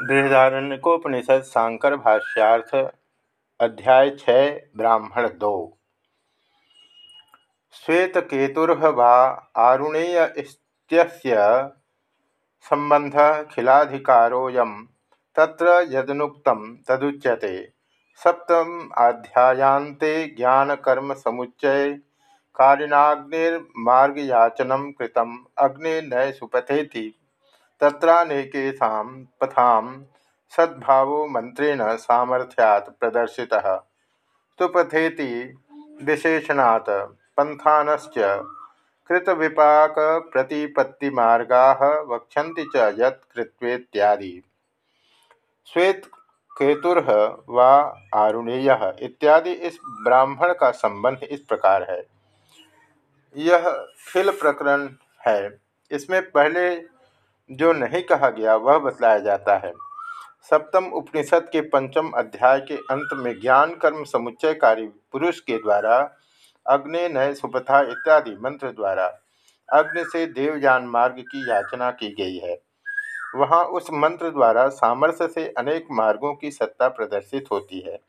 बृहदारण्यकोपनिषद शांकर भाष्यार्थ अध्याय छः, ब्राह्मण दो। श्वेतकेतुर्वा आरुणेय संबंध खिलाधिकारोऽयं तत्र यदनुक्तं तदुच्यते। सप्तम अध्यायान्ते ज्ञानकर्मसमुच्चय कारिणाग्निर्मार्गयाचनं कृतम्। अग्ने न सुपथेति। तत्रानेकेषां पथां सद्भावो मंत्रेण सामर्थ्यात् प्रदर्शितः। सुपथेति विशेषणात् पन्थानश्च कृतविपाकप्रतिपत्तिमार्गाः वक्षन्ति च यत् कृत्वेत्यादि। श्वेत केतुर्ह व आरुणेय इत्यादि इस ब्राह्मण का संबंध इस प्रकार है। यह खिल प्रकरण है। इसमें पहले जो नहीं कहा गया, वह बतलाया जाता है। सप्तम उपनिषद के पंचम अध्याय के अंत में ज्ञान, कर्म, समुच्चयकारी पुरुष के द्वारा, अग्नि, नय सुपथा इत्यादि मंत्र द्वारा, अग्नि से देवयान मार्ग की याचना की गई है। वहाँ उस मंत्र द्वारा सामर्थ्य से अनेक मार्गों की सत्ता प्रदर्शित होती है,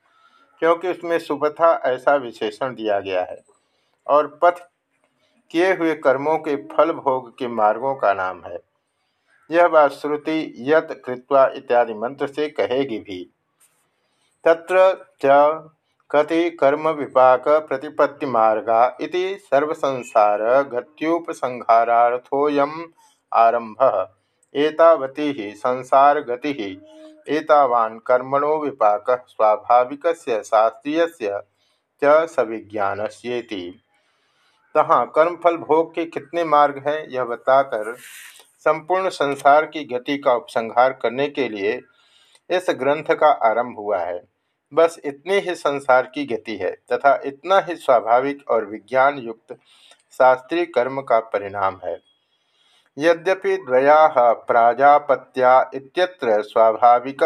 क्योंकि उसमें सुपथा ऐसा विशेषण दिया गया है। और पथ किए हुए कर्मों के फल भोग के मार्गों का नाम है। यह बात श्रुति यत कृत्वा इत्यादि मंत्र से कहेगी भी। तत्र च कति कर्म विपाक प्रतिपत्ति मार्गा इति सर्वसंसार गत्युपसंहारार्थोयम आरंभ एतावती ही संसार गति ही एतावान कर्मणो विपाक स्वाभाविक शास्त्रीय च सविज्ञानस्येति। तहाँ कर्मफल भोग के कितने मार्ग हैं यह बताकर संपूर्ण संसार की गति का उपसंहार करने के लिए इस ग्रंथ का आरंभ हुआ है। बस इतनी ही संसार की गति है तथा इतना ही स्वाभाविक और विज्ञान युक्त शास्त्रीय कर्म का परिणाम है। यद्यपि द्वया प्राजापत्या स्वाभाविक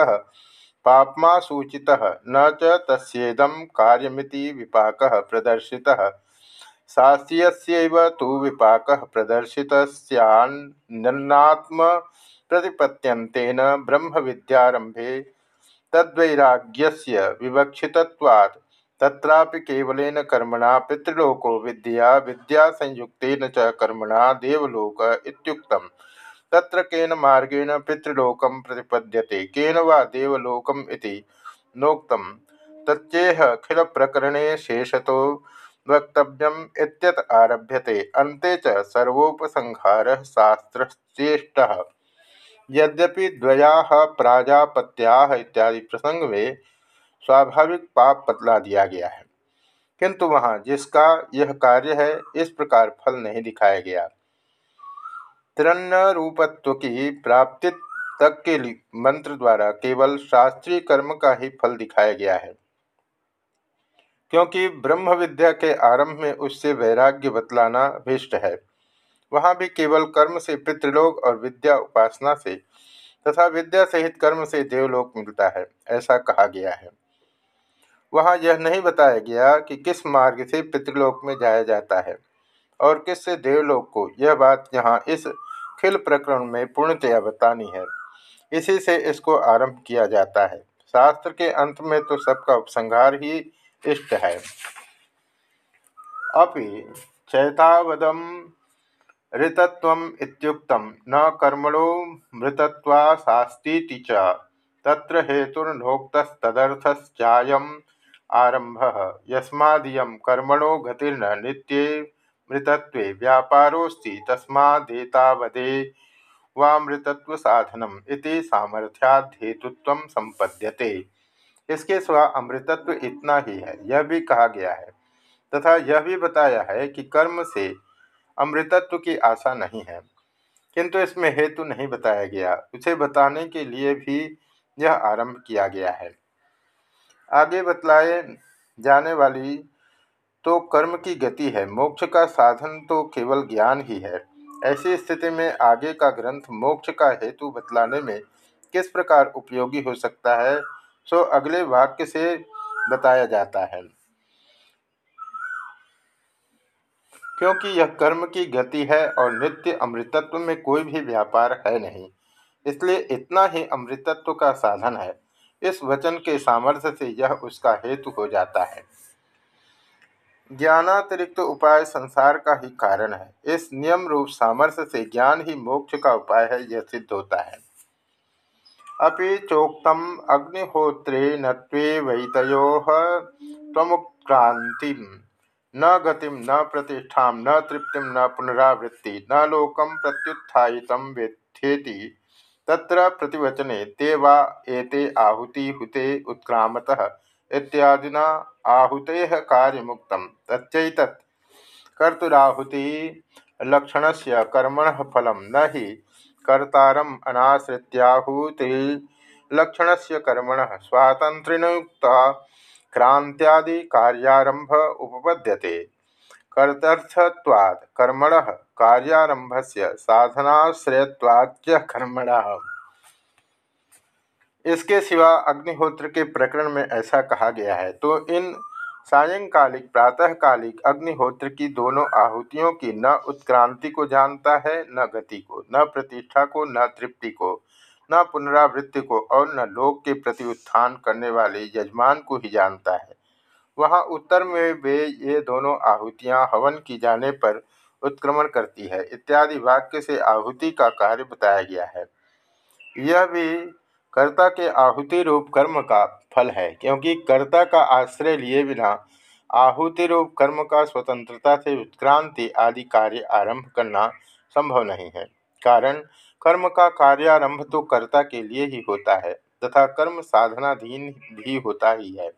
पापमा सूचितः न च तस्ेदम कार्यमिति विपाकः प्रदर्शितः। शास्त्रीयस्यैव तु विपाकः प्रतिपत्यन्तेन ब्रह्मविद्यारम्भे तद्वैराग्यस्य विवक्षितत्वात्। तत्रापि केवलेन कर्मणा पितृलोको विद्या, विद्यासंयुक्तेन च कर्मणा देवलोक इत्युक्तम्। तत्र केन मार्गेण पितृलोकं प्रतिपद्यते, केन वा देवलोकम् इति नोक्तं तच्चेह खिलप्रकरणे शेषतो वक्तव्यम इत्यत आरभ्यते। अन्ते च सर्वोपसंहार शास्त्रचेष्ट यद्यपि द्वया प्राजापत्या इत्यादि प्रसंग में स्वाभाविक पाप बतला दिया गया है। किंतु वहाँ जिसका यह कार्य है, इस प्रकार फल नहीं दिखाया गया। तिरन्न रूपत्व की प्राप्ति तक के मंत्र द्वारा केवल शास्त्रीय कर्म का ही फल दिखाया गया है। क्योंकि ब्रह्म विद्या के आरंभ में उससे वैराग्य बतलाना अभिष्ट है। वहाँ भी केवल कर्म से पितृलोक और विद्या उपासना से तथा विद्या सहित कर्म से देवलोक मिलता है, ऐसा कहा गया है। वहाँ यह नहीं बताया गया कि किस मार्ग से पितृलोक में जाया जाता है और किससे देवलोक को। यह बात यहाँ इस खिल प्रकरण में पूर्णतया बतानी है। इसी से इसको आरंभ किया जाता है। शास्त्र के अंत में तो सबका उपसंहार ही इष्ट है। अभी चैतावदम इत्युक्तम, न कर्मणो मृतत्वाशास्तीति च, तत्र हेतुर्नोक्तस्तदर्थश्चायम् आरम्भः। यस्मादियं कर्मणो गतिर्न नित्ये मृतत्वे व्यापारोऽस्ति, तस्मादेतावदे वा मृतत्वसाधनम् इति सामर्थ्याद्धेतुत्वं सम्पद्यते। इसके सिवा अमृतत्व इतना ही है, यह भी कहा गया है। तथा यह भी बताया है कि कर्म से अमृतत्व की आशा नहीं है। किंतु इसमें हेतु नहीं बताया गया। उसे बताने के लिए भी यह आरंभ किया गया है। आगे बतलाए जाने वाली तो कर्म की गति है, मोक्ष का साधन तो केवल ज्ञान ही है। ऐसी स्थिति में आगे का ग्रंथ मोक्ष का हेतु बतलाने में किस प्रकार उपयोगी हो सकता है? सो अगले वाक्य से बताया जाता है। क्योंकि यह कर्म की गति है और नित्य अमृतत्व में कोई भी व्यापार है नहीं, इसलिए इतना ही अमृतत्व का साधन है। इस वचन के सामर्थ्य से यह उसका हेतु हो जाता है। ज्ञानातिरिक्त उपाय संसार का ही कारण है। इस नियम रूप सामर्थ्य से ज्ञान ही मोक्ष का उपाय है, यह सिद्ध होता है। अभी चोक्तम अग्निहोत्रे नत्वे वैतयो तमुक्रांति न गतिम, न प्रतिष्ठा न तृप्तिम, न पुनरावृत्ति, न लोकम प्रत्युत्थायित वेत्थेति। तत्र प्रतिवचने ते वा एते आहुति हुते उत्क्रामतः इत्यादिना आहुते कार्यमुक्त तच्चैतत् कर्तुराहुति लक्षण से कर्मण फल न ही कर्तारम अनाश्रित्याहुति लक्षण से कर्मण स्वातंत्र्युक्ता क्रांत्यादि कार्यारंभ उपपद्यते। कर्तर्थत्वात् कर्मण कार्यारंभ से साधनाश्रयवाच्च कर्मण। इसके सिवा अग्निहोत्र के प्रकरण में ऐसा कहा गया है। तो इन सायंकालिक, प्रातःकालिक अग्निहोत्र की दोनों आहुतियों की न उत्क्रांति को जानता है, न गति को, न प्रतिष्ठा को, न तृप्ति को, न पुनरावृत्ति को और न लोक के प्रति उत्थान करने वाले यजमान को ही जानता है। वहाँ उत्तर में वे ये दोनों आहुतियाँ हवन की जाने पर उत्क्रमण करती है। इत्यादि वाक्य से आहुति का कार्य बताया गया है। यह भी कर्ता के आहुति रूप कर्म का फल है, क्योंकि कर्ता का आश्रय लिए बिना आहुति रूप कर्म का स्वतंत्रता से उत्क्रांति आदि कार्य आरंभ करना संभव नहीं है। कारण, कर्म का कार्यारंभ तो कर्ता के लिए ही होता है, तथा कर्म साधनाधीन भी होता ही है।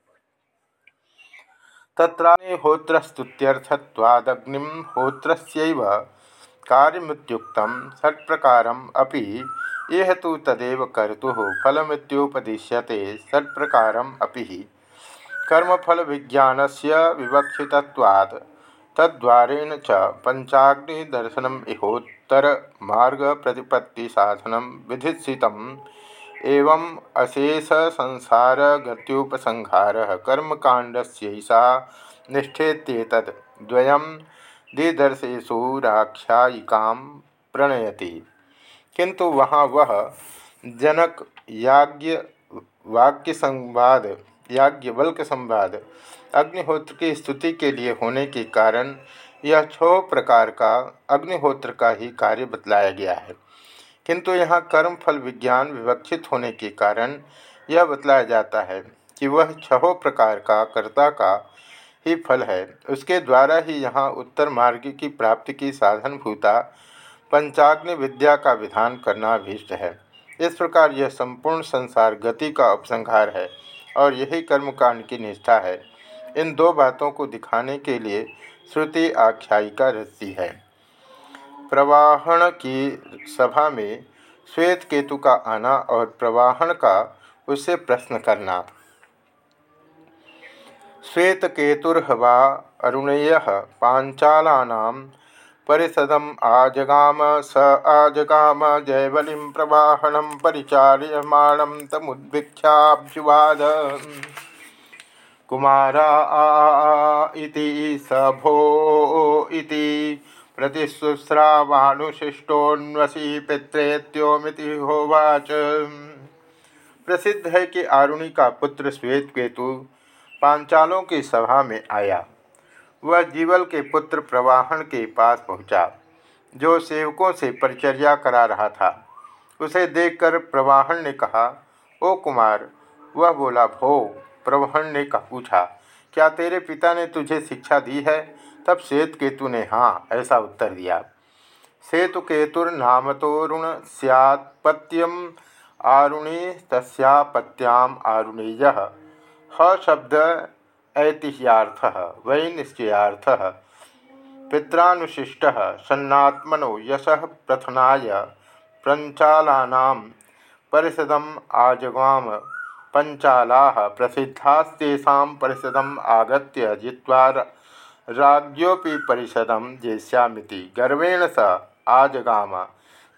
तत्राग्निहोत्रस्तुत्यर्थत्वादग्निम होत्रस्यैव कार्यमुक्त षट्प्रकारम अपि। यह तो तदेव कर्तु फलमितुपदिश्यते षट्प्रकारम अपि। कर्मफल विज्ञान से विवक्षितवाद तद्वारेण च पंचाग्निदर्शन इहोत्तर मार्ग प्रतिपत्ति साधन विधित एवं अशेष संसार गत्युपसंहार कर्मकांडस्यैषा निष्ठेत्येतद्। द्वयं दिदर्शेषु राख्यायिकां प्रणयति। किंतु वहाँ वह जनक याज्ञ वाक्य संवाद याज्ञवल्क संवाद अग्निहोत्र की स्तुति के लिए होने के कारण यह छह प्रकार का अग्निहोत्र का ही कार्य बतलाया गया है। किंतु यहाँ कर्म, फल, विज्ञान विवक्षित होने के कारण यह बतलाया जाता है कि वह छहों प्रकार का कर्ता का ही फल है। उसके द्वारा ही यहाँ उत्तर मार्ग की प्राप्ति की साधनभूता पंचाग्नि विद्या का विधान करना अभीष्ट है। इस प्रकार यह संपूर्ण संसार गति का उपसंहार है और यही कर्मकांड की निष्ठा है। इन दो बातों को दिखाने के लिए श्रुति आख्यायिका रचती है। प्रवाहन की सभा में श्वेत केतु का आना और प्रवाहन का उससे प्रश्न करना। श्वेत केतुर्वा अरुणेय पांचालानाम परिषदम आजगाम, स आजगाम जयवली प्रवाहण परिचार्यमाणम तमुद्भिक्षाभ्युवाद कुमारा इति स भो इति प्रतिशुश्रावानुशिष्टोन्वसी पित्रेत्योमिति होवाच। प्रसिद्ध है कि आरुणि का पुत्र श्वेत केतु पांचालों की सभा में आया। वह जीवल के पुत्र प्रवाहन के पास पहुँचा, जो सेवकों से परिचर्या करा रहा था। उसे देखकर प्रवाहन ने कहा ओ कुमार वह बोला भो प्रवाहन ने कहा पूछा क्या तेरे पिता ने तुझे शिक्षा दी है? तब श्वेत केतु ने हाँ ऐसा उत्तर दिया। सेतु केतुर्नाम ऋण सैत्पत्यम आरुणी तस्यापत्याम आरुणीय। ह शब्द ऐतिह्यार्थ, वै निश्चयार्थ। पित्रानुशिष्ट, सन्नात्मनो यश प्रथनाय पंचालानां परिषदम आजगाम पंचाला प्रसिद्धास्तेषा परिषदम आगत जित्वा राज्योपि परिषदम जेष्यामिति। गर्वेण स आजगाम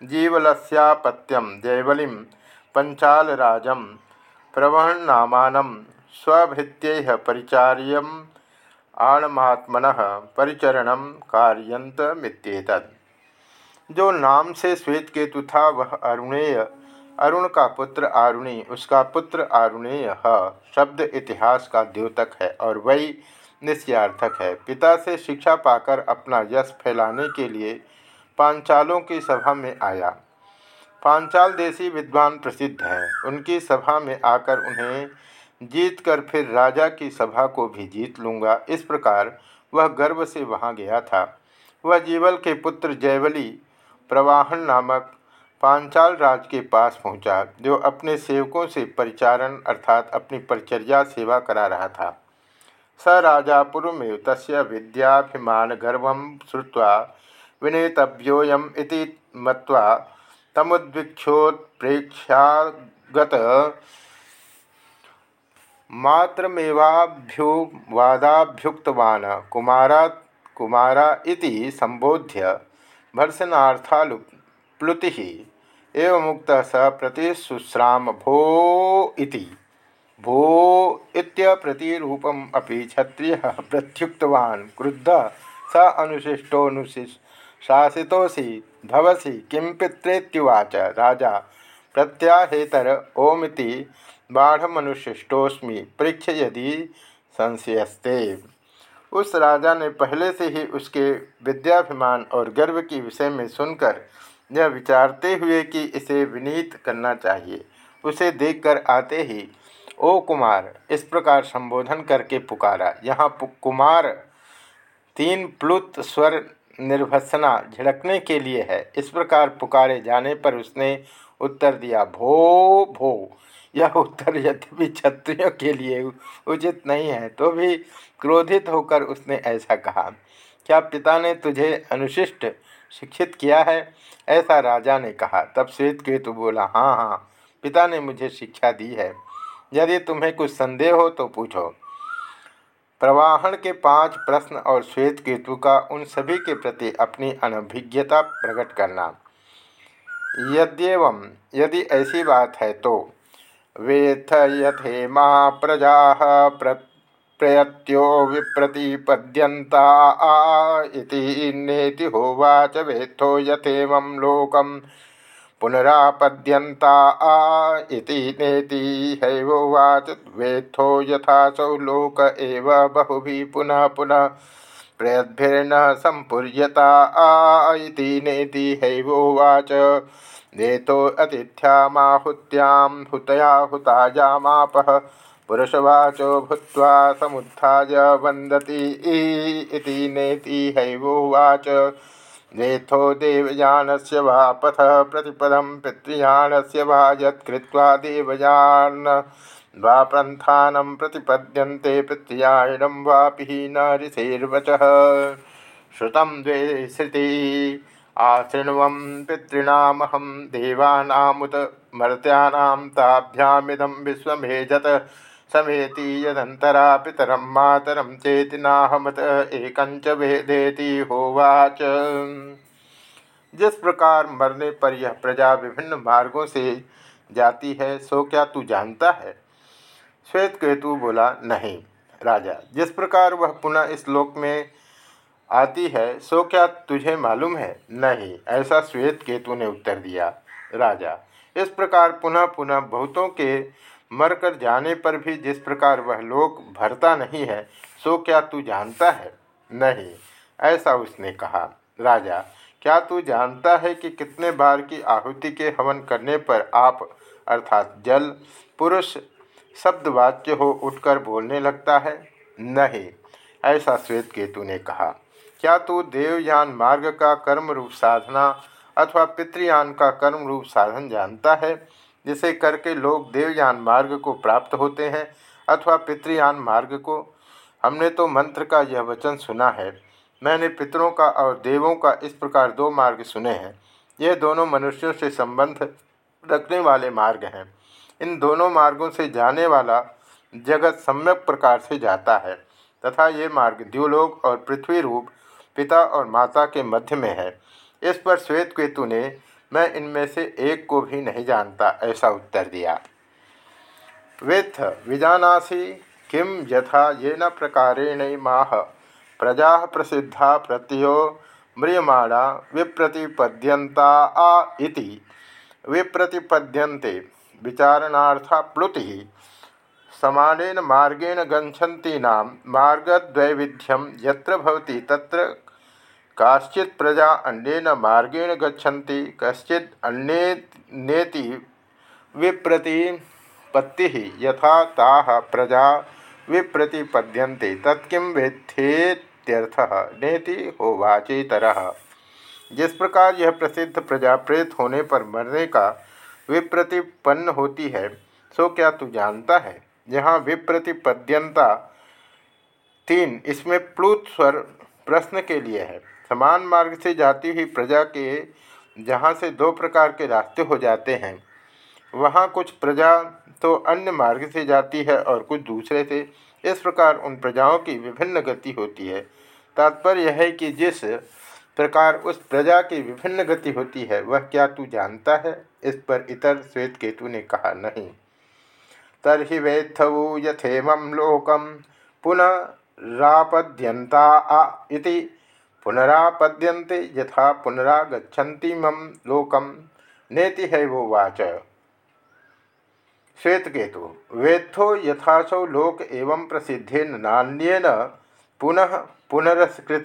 जीवलस्यापत्यम जैवलिं पंचालराजम प्रवहन्नामानं स्वभृत्य परिचार्य आणमात्मन परिचरण कार्यंत मित्येतद जो नाम से श्वेत केतु था, वह अरुणेय। अरुण का पुत्र आरुणी, उसका पुत्र आरुणेय शब्द इतिहास का द्योतक है और वही निश्चयार्थक है। पिता से शिक्षा पाकर अपना यश फैलाने के लिए पांचालों की सभा में आया। पांचाल देशी विद्वान प्रसिद्ध हैं। उनकी सभा में आकर उन्हें जीत कर फिर राजा की सभा को भी जीत लूँगा। इस प्रकार वह गर्व से वहाँ गया था। वह जीवल के पुत्र जयवली प्रवाहन नामक पांचाल राज के पास पहुँचा, जो अपने सेवकों से परिचारण अर्थात अपनी परिचर्या सेवा करा रहा था। स राजा पूर्वमेव तस् विद्याभिमान गर्व श्रुवा विनेतव्योयम मत्वा तमुद्वीक्षोत्प्रेक्षागत मात्रमेवाभ्युवादाभ्युक्तवान् कुमारा कुमारा इति संबोध्य भर्सनार्थालुप्लुति एवमुक्त स प्रतिशुश्राम भो इति। भो इत्यप्रतिरूपम अपि क्षत्रिय प्रत्युक्तवान्। क्रुद्ध। स अनुशिष्टोनुशासितोऽसि भवसि किं पित्रेत्युवाच। राजा। प्रत्याहेतर ओमिति बाढ़मनुशिष्टोस्मी परीक्ष यदि संशयस्ते। उस राजा ने पहले से ही उसके विद्याभिमान और गर्व के विषय में सुनकर यह विचारते हुए कि इसे विनीत करना चाहिए। उसे देखकर आते ही, ओ कुमार, इस प्रकार संबोधन करके पुकारा। यहाँ कुमार, तीन प्लुत स्वर निर्भसना झिड़कने के लिए है। इस प्रकार पुकारे जाने पर उसने उत्तर दिया, भो भो यह उत्तर यद्यपि क्षत्रियों के लिए उचित नहीं है तो भी क्रोधित होकर उसने ऐसा कहा, क्या पिता ने तुझे अनुशिष्ट शिक्षित किया है? ऐसा राजा ने कहा। तब श्वेत केतु बोला हाँ हाँ पिता ने मुझे शिक्षा दी है। यदि तुम्हें कुछ संदेह हो तो पूछो। प्रवाहन के पाँच प्रश्न और श्वेत केतु का उन सभी के प्रति अपनी अनभिज्ञता प्रकट करना। यद्यवम यदि ऐसी बात है तो वेथ यथे माँ प्रजा प्र, प्रयत्यो विप्रतिपद्यन्ता नेति होवाच वेत्थो यथेवं लोकम पुनरापद्यन्ता इति नेति हैवोवाच वेत्थो यथासौ लोक एव बहुभिः पुनः पुनः प्रयद्भिर्न सम्पूर्यता इति नेति हैवोवाच नेतो अतिथ्यामाहुत्यां हुतया हुतायामापः पुरुषवाचो भूत्वा समुत्थाय वन्दति इति नेति हैवोवाच नेथो देवयानस्य वा पथ प्रतिपदं पितृयानस्य वा यत्कृत्वा देवयान। वा प्रन्थानं प्रतिपद्यन्ते पितृयायणं वापि न ऋषेर्वचः श्रुतं द्वे श्रुति आशृण्वं पितॄणामहं देवानामुत मर्त्यानां ताभ्यामिदं विश्वमेजत समेति यदंतरा पितरम मातरम चेति नाहमत एकंच भेदेति होवाच। जिस प्रकार मरने पर यह प्रजा विभिन्न मार्गों से जाती है, सो क्या तू जानता है? श्वेत केतु बोला, नहीं, राजा। जिस प्रकार वह पुनः इस लोक में आती है, सो क्या तुझे मालूम है? नहीं, ऐसा श्वेत केतु ने उत्तर दिया, राजा। इस प्रकार पुनः पुनः बहुतों के मरकर जाने पर भी जिस प्रकार वह लोक भरता नहीं है, सो क्या तू जानता है? नहीं, ऐसा उसने कहा। राजा, क्या तू जानता है कि कितने बार की आहुति के हवन करने पर आप, अर्थात जल, पुरुष, शब्दवाच्य हो उठकर बोलने लगता है? नहीं, ऐसा श्वेत केतु ने कहा। क्या तू देवयान मार्ग का कर्म रूप साधना अथवा पितृयान का कर्म रूप साधन जानता है, जिसे करके लोग देवयान मार्ग को प्राप्त होते हैं अथवा पितृयान मार्ग को? हमने तो मंत्र का यह वचन सुना है। मैंने पितरों का और देवों का इस प्रकार दो मार्ग सुने हैं। ये दोनों मनुष्यों से संबंध रखने वाले मार्ग हैं। इन दोनों मार्गों से जाने वाला जगत सम्यक प्रकार से जाता है, तथा ये मार्ग द्यूलोक और पृथ्वी रूप पिता और माता के मध्य में है। इस पर श्वेत केतु ने, मैं इनमें से एक को भी नहीं जानता, ऐसा उत्तर दिया। वेत्थ, विजानासी किम यथा ये न प्रकारेण माह, प्रजा प्रसिद्धा प्रत्यो म्रियमाणा विप्रतिपद्यंता आ इति। विप्रतिपद्यन्ते, विचारणार्था प्लुति, समानेन मार्गेण गच्छन्तीनां मार्गद्वैविध्यम यत्र भवति तत्र काश्चित् प्रजा अन्येन मार्गेण गच्छन्ति, कश्चित् अन्येति विप्रतिपत्ति यथा ता प्रजा विप्रतिपद्यन्ते तत्किं वेत्थेत्यर्थः, नेति जिस प्रकार यह प्रसिद्ध प्रजा प्रेत होने पर मरने का विप्रतिपन्न होती है, सो क्या तू जानता है? यहाँ विप्रतिपद्यंता तीन, इसमें प्लुत स्वर प्रश्न के लिए है। समान मार्ग से जाती हुई प्रजा के, जहाँ से दो प्रकार के रास्ते हो जाते हैं, वहाँ कुछ प्रजा तो अन्य मार्ग से जाती है और कुछ दूसरे से। इस प्रकार उन प्रजाओं की विभिन्न गति होती है। तात्पर्य यह है कि जिस प्रकार उस प्रजा की विभिन्न गति होती है, वह क्या तू जानता है? इस पर इतर श्वेत केतु ने कहा, नहीं। तरहि वेत्थवु यथेम लोकम पुनरापद्यंता इति। पुनरापद्यन्ते यथा पुनरागछन्ति मम लोकम। नेति है वो वाच। श्वेतकेतु। वेत्थो यथासौ लोक एवं प्रसिद्धेन नान्यन पुनः पुनरस्कृत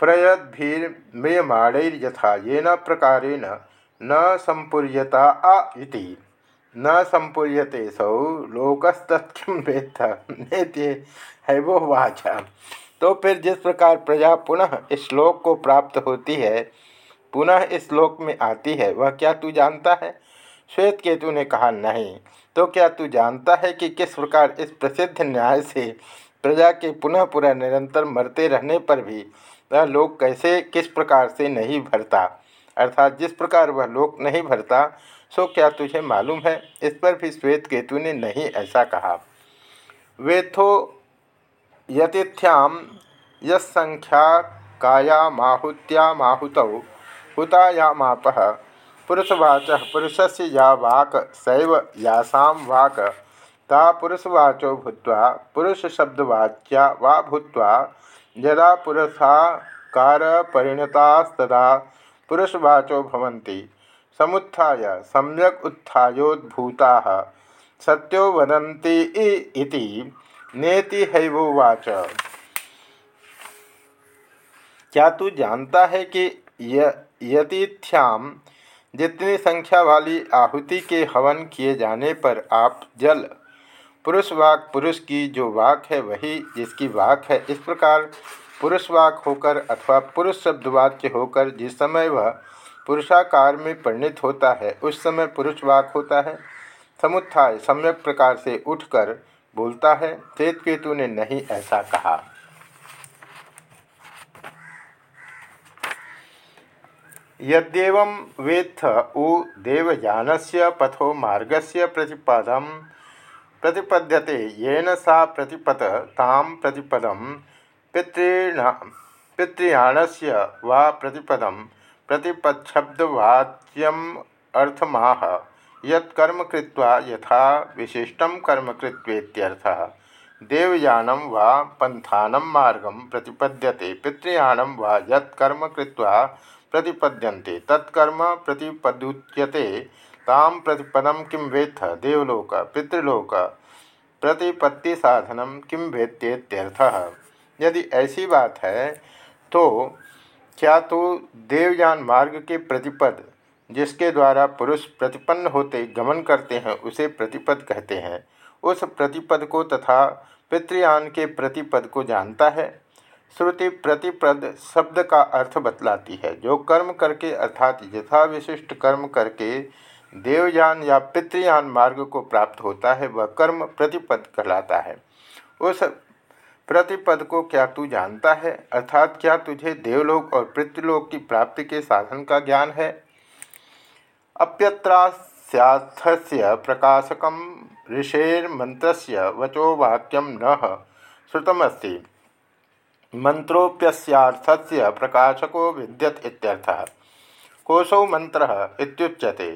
प्रयद्भिर्म्रियमाणैर्यथा येन प्रकारेण न संपूर्यता आ इति। न संपूर्यते सौ लोकस्तत्म वेत्थ। नेति है वो वाचा। तो फिर जिस प्रकार प्रजा पुनः इस श्लोक को प्राप्त होती है, पुनः इस श्लोक में आती है, वह क्या तू जानता है? श्वेत केतु ने कहा, नहीं। तो क्या तू जानता है कि किस प्रकार इस प्रसिद्ध न्याय से प्रजा के पुनः पुनः निरंतर मरते रहने पर भी वह लोक कैसे, किस प्रकार से नहीं भरता? अर्थात जिस प्रकार वह लोक नहीं भरता सो क्या तुझे मालूम है, इस पर भी श्वेत केतु ने नहीं ऐसा कहा। वेथो यतिथ्याम यख्या कायामाहुत्यामाहुतौ हुतायामाप पुरुषवाच पुरुष से या वाक सैव यासां वाक। ता पुरुषवाचो भूत्वा, पुरुषशब्दवाच्या वा भूत्वा, यदा पुरुषाकार परिणतास्तदा पुरुषवाचो भवन्ति। समुत्थाय, सम्यक उत्थायोद्भूता, सत्यो इति, नेति हैवोवाच क्या तू जानता है कि यतिथ्याम जितनी संख्या वाली आहुति के हवन किए जाने पर आप जल, पुरुष वाक पुरुष की जो वाक है वही जिसकी वाक है, इस प्रकार पुरुष वाक होकर अथवा पुरुष शब्दवाच्य होकर जिस समय वह पुरुषाकार में परिणित होता है। उस समय पुरुष वाक होता है। समुत्थाय, सम्यक प्रकार से उठकर बोलता है। श्वेत केतु ने नहीं ऐसा कहा। यद्यव वेत्थ उ देवयान से पथो मार्गस्य प्रतिपदम प्रतिपद्यते। येन सा प्रतिपद ताम प्रतिपदम पितृण पितृयाणस्य वा प्रतिपदम प्रतिपच्छब्दवाच्यम अर्थमाह। यत्कर्म कृत्वा यथा विशिष्ट कर्म कृत्वेत्यर्थः। देवयानं वा पंथानं मार्गं प्रतिपद्यते, पितृयानं वा यत्कर्म प्रतिपद्यन्ते तत्कर्म प्रतिपदुच्यते। ताम प्रतिपदम किं वेत्थ? देवलोक, पितृलोक प्रतिपत्ति साधनम किम वेत्तेत्यर्थः? यदि ऐसी बात है तो क्या तो देवयान मार्ग के प्रतिपद, जिसके द्वारा पुरुष प्रतिपन्न होते गमन करते हैं, उसे प्रतिपद कहते हैं? उस प्रतिपद को तथा पितृयान के प्रतिपद को जानता है? श्रुति प्रतिपद शब्द का अर्थ बतलाती है। जो कर्म करके अर्थात यथा विशिष्ट कर्म करके देवयान या पितृयान मार्ग को प्राप्त होता है, वह कर्म प्रतिपद कहलाता है। उस प्रतिपद को क्या तू जानता है? अर्थात क्या तुझे देवलोक और पितृलोक की प्राप्ति के साधन का ज्ञान है? अप्यत्रास्थ्य प्रकाशक ऋषेर्मंत्र वचो वाक्यम न श्रुतमस्ति। मंत्रोप्यर्थस्य प्रकाशको विद्यत कोशौ मंत्र इत्युच्यते।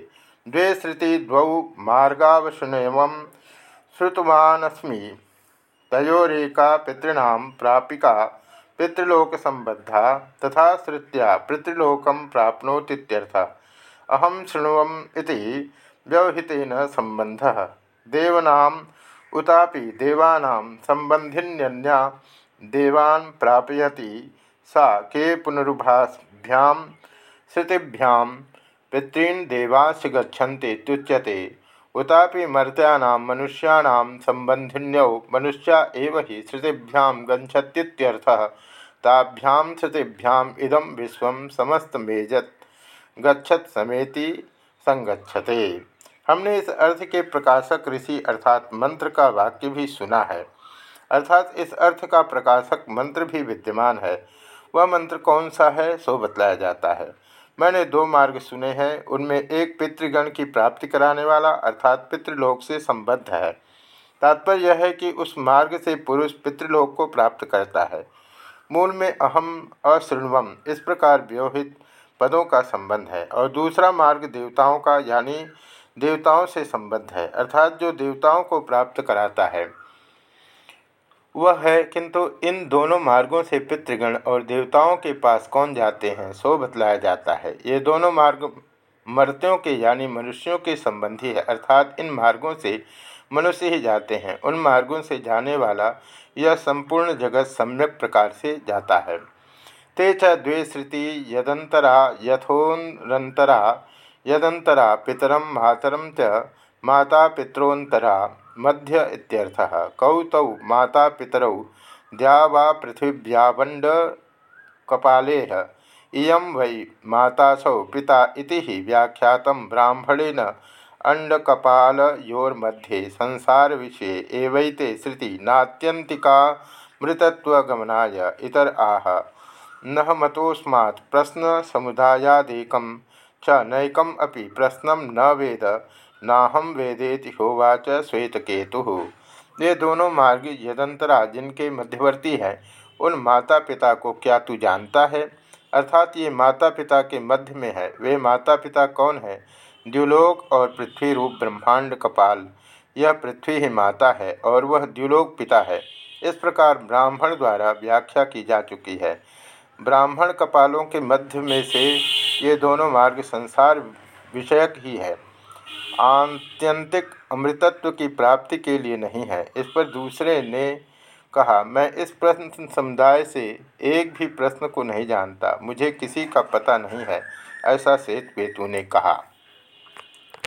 द्वे श्रुति द्वौ मार्गावशुनव तयोरेका पितॄणां प्रापिका पितृलोकसंबद्धा तथा श्रुत्या पितृलोक प्राप्नोतीत्यर्थः। अहम शृण्वम व्यवहितेन संबंध देवनाम उतापि देवानां संबंधिन्यन्या देवान् प्रापयति सा के पुनरुभाभ्यां श्रुतिभ्यां पितॄन् देवांश गच्छन्ति तुच्यते उतापि मर्त्यानां मनुष्याणां संबंधिन्यौ मनुष्या एव हि श्रुतिभ्यां गच्छत्यर्थः ताभ्यां श्रुतिभ्याम् इदं विश्वं समस्तमेजत्। गच्छत समेति संगच्छते हमने इस अर्थ के प्रकाशक ऋषि अर्थात मंत्र का वाक्य भी सुना है। अर्थात इस अर्थ का प्रकाशक मंत्र भी विद्यमान है। वह मंत्र कौन सा है, सो बतलाया जाता है। मैंने दो मार्ग सुने हैं। उनमें एक पितृगण की प्राप्ति कराने वाला, अर्थात पितृलोक से संबद्ध है। तात्पर्य यह है कि उस मार्ग से पुरुष पितृलोक को प्राप्त करता है। मूल में अहम, अशृण्वम, इस प्रकार व्यवहित पदों का संबंध है और दूसरा मार्ग देवताओं का, यानी देवताओं से संबद्ध है, अर्थात जो देवताओं को प्राप्त कराता है। वह है, किंतु इन दोनों मार्गों से पितृगण और देवताओं के पास कौन जाते हैं, सो बतलाया जाता है। ये दोनों मार्ग मर्त्यों के यानी मनुष्यों के संबंधी है, अर्थात इन मार्गों से मनुष्य ही जाते हैं। उन मार्गों से जाने वाला यह संपूर्ण जगत सम्यक प्रकार से जाता है। ते च द्वे श्रुति यदंतरा यथोरंतरा यदंतरा पितरम मातरम च माता पित्रोतरा मध्य कौ तौ माता पितरौ द्या वा पृथिव्यावंड कपालेह इयं वै मातासौ पिता इति ही ब्राह्मणेन अंडकपालोर्मध्ये संसार विषय एवैते श्रुति नात्यंतिका मृतत्वगमनाय इतर आह। न मतोस्मा प्रश्न समुदायादेक च नैकम अपि प्रश्न न वेद। नाहम वेदेति होवाच श्वेतकेतु। ये दोनों मार्ग यदंतरा जिनके मध्यवर्ती हैं, उन माता पिता को क्या तू जानता है? अर्थात ये माता पिता के मध्य में है, वे माता पिता कौन है? द्युलोक और पृथ्वी रूप ब्रह्मांड कपाल। यह पृथ्वी ही माता है और वह द्युलोक पिता है। इस प्रकार ब्राह्मण द्वारा व्याख्या की जा चुकी है। ब्राह्मण कपालों के मध्य में से ये दोनों मार्ग संसार विषयक ही है। आत्यंतिक अमृतत्व की प्राप्ति के लिए नहीं है। इस पर दूसरे ने कहा, मैं इस प्रश्न समुदाय से एक भी प्रश्न को नहीं जानता। मुझे किसी का पता नहीं है। ऐसा श्वेत बेतू ने कहा।